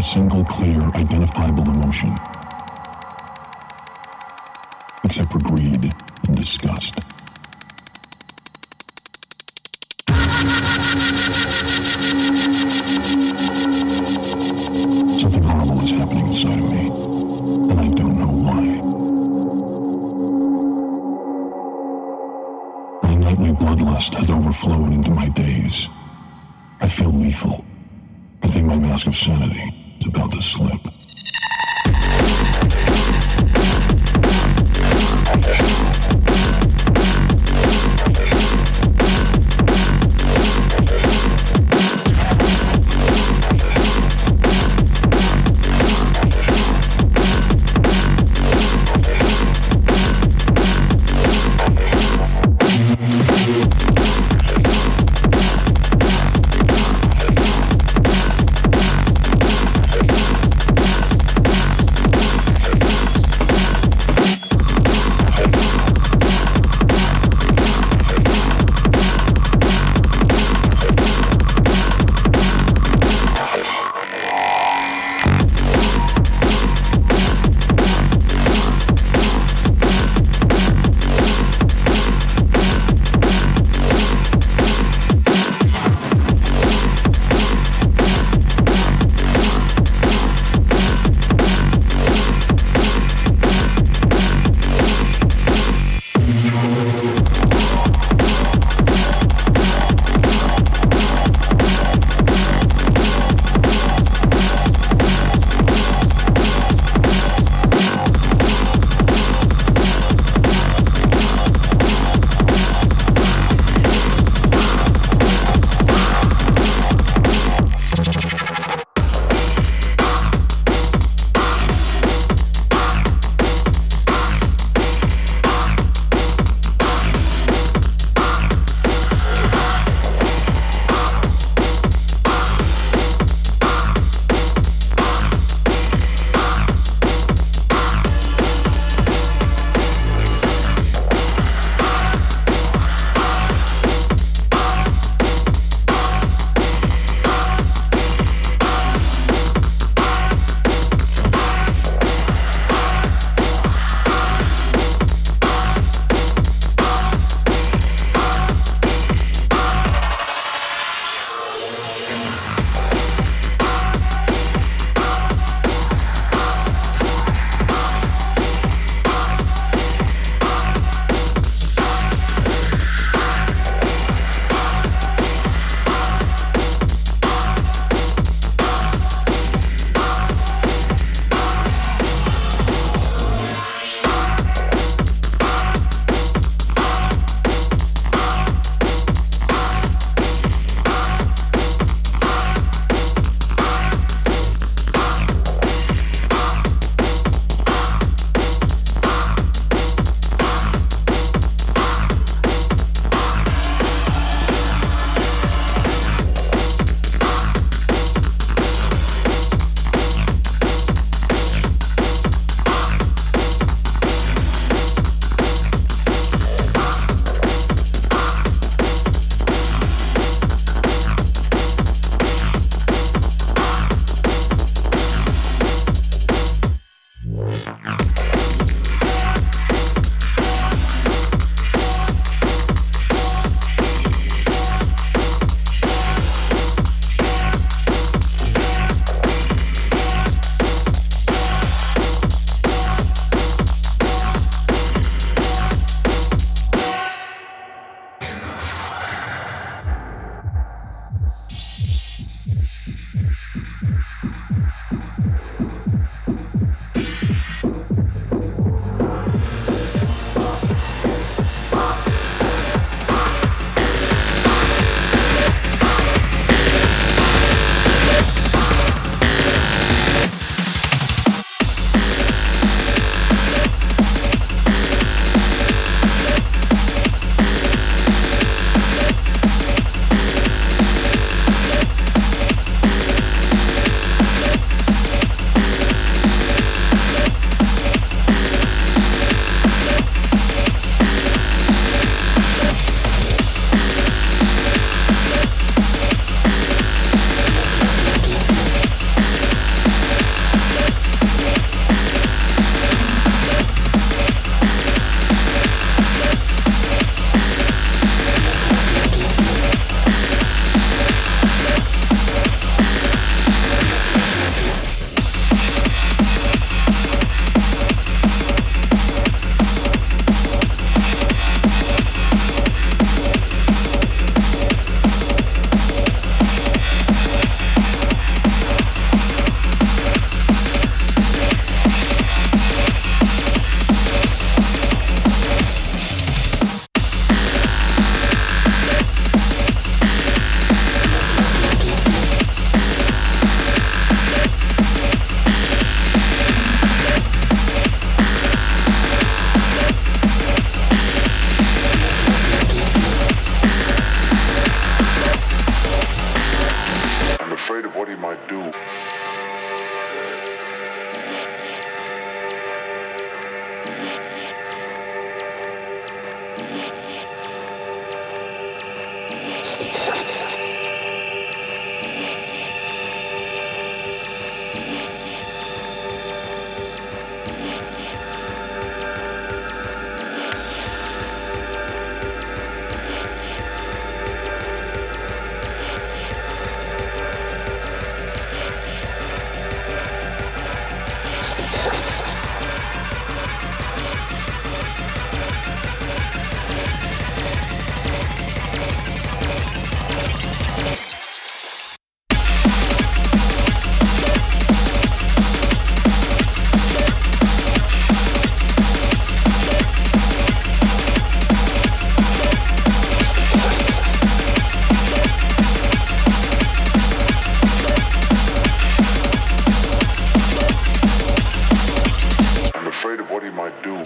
single clear, identifiable emotion. of what he might do.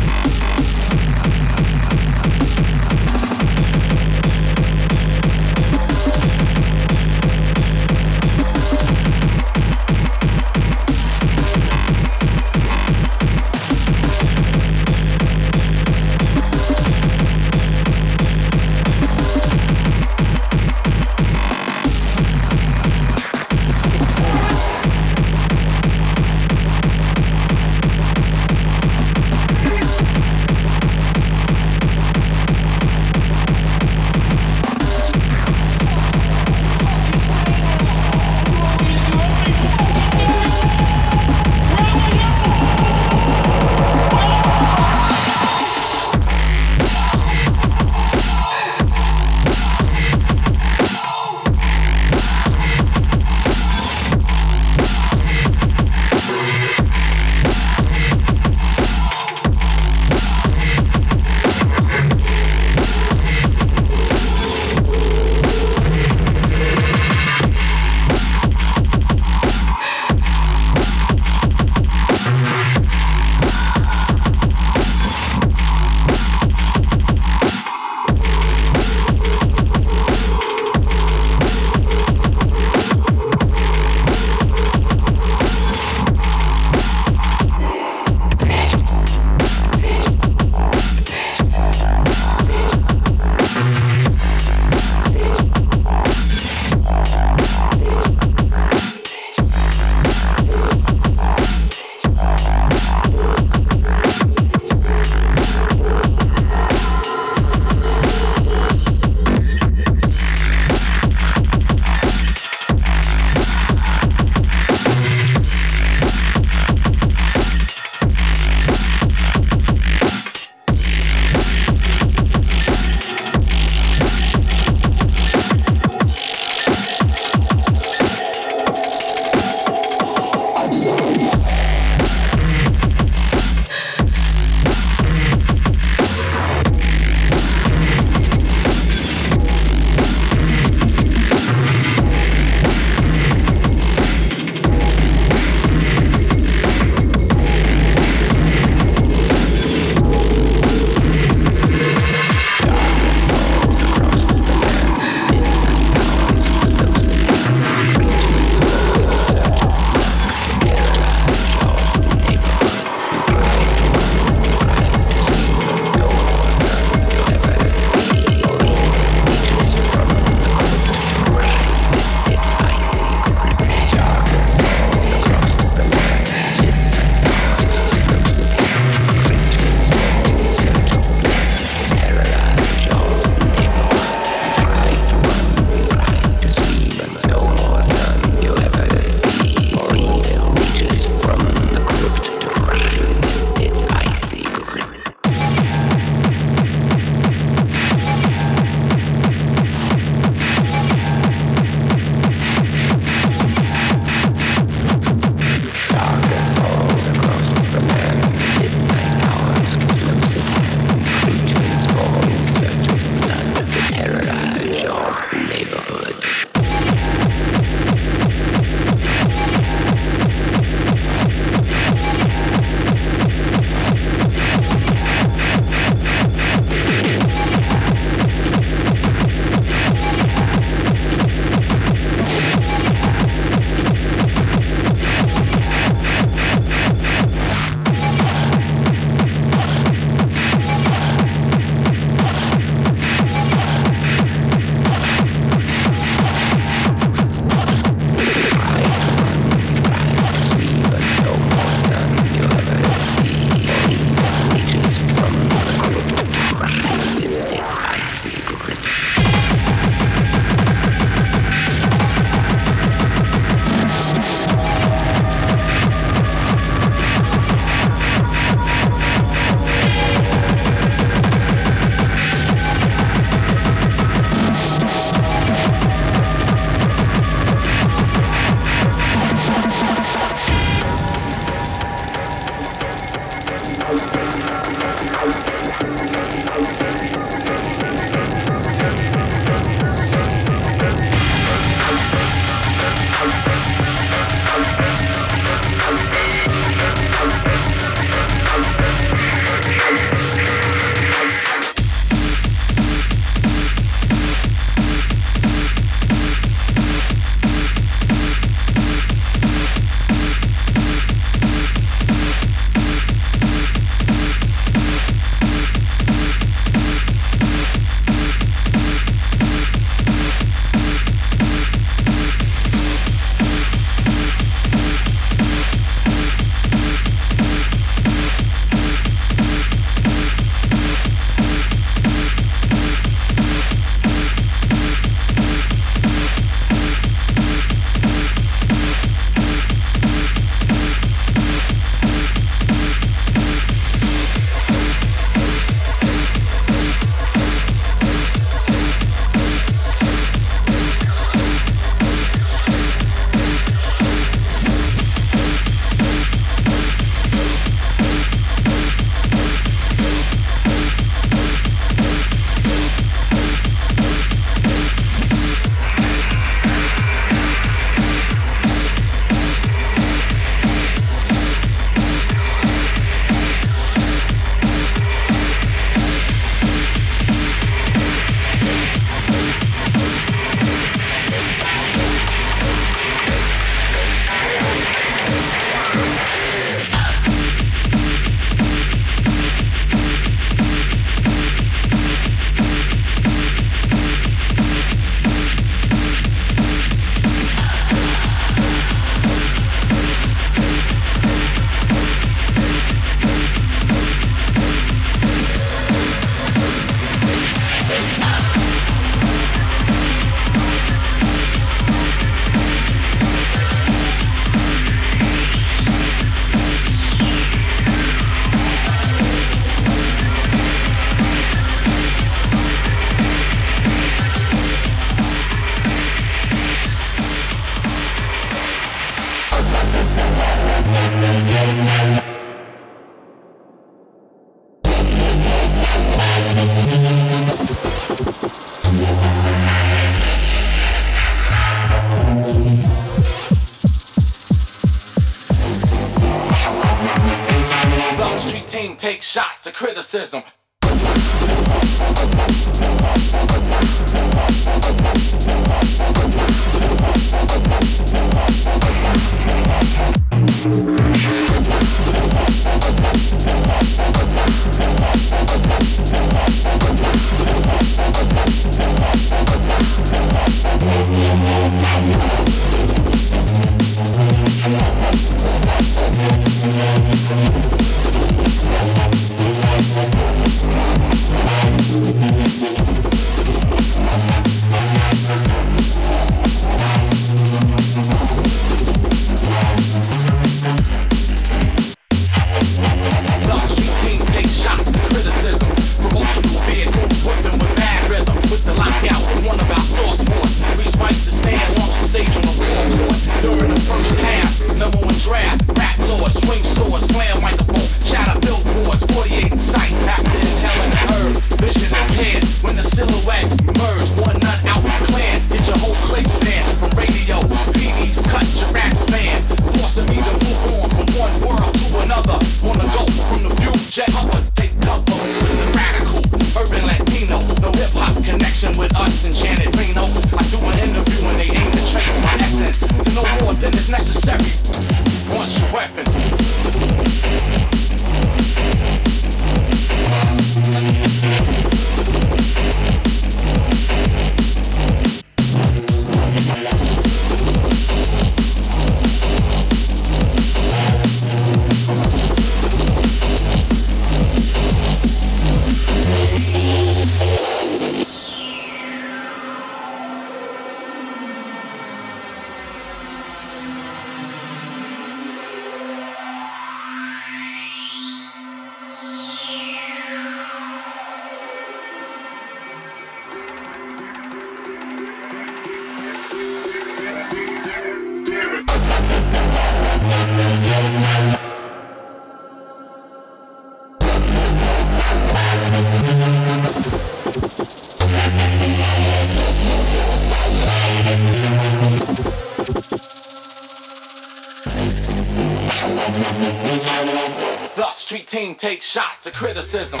Take shots of criticism.